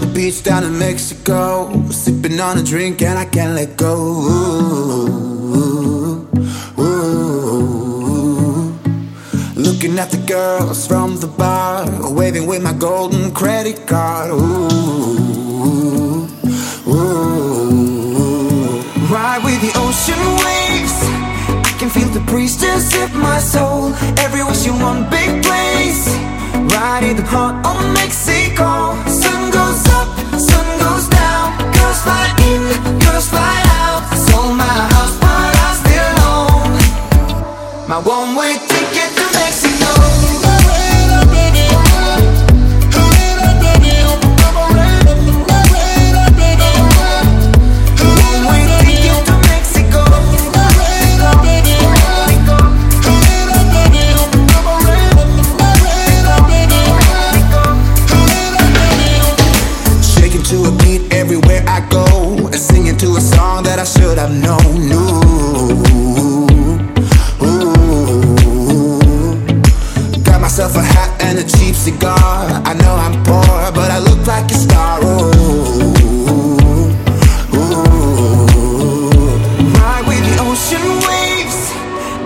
the beach down in Mexico. Sipping on a drink and I can't let go. Ooh, ooh. Looking at the girls from the bar, waving with my golden credit card. Ooh, ooh. Ride with the ocean waves. I can feel the breeze just hit my soul. Every wish in one big place. Right in the heart of Mexico. My Mexico. One-way ticket to Mexico. Everywhere I go, singing to a song that I should have known. Ooh, cigar. I know I'm poor, but I look like a star. Ooh, ooh. Ride with the ocean waves.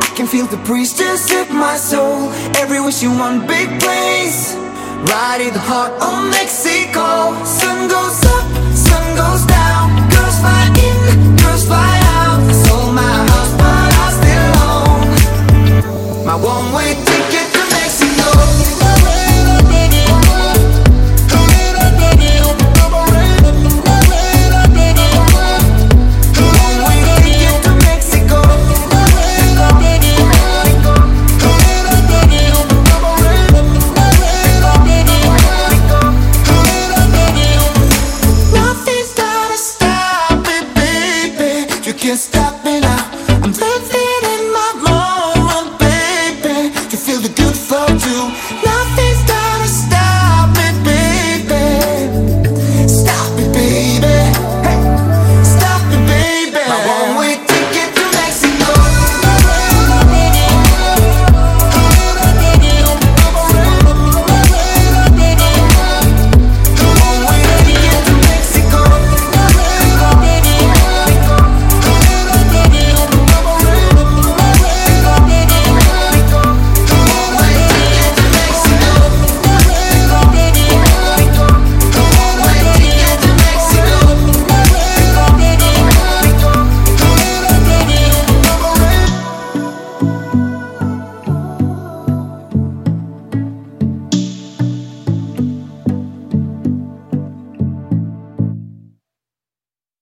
I can feel the breeze just hit my soul. Every wish in one big place. Right in the heart of Mexico. Sun goes up,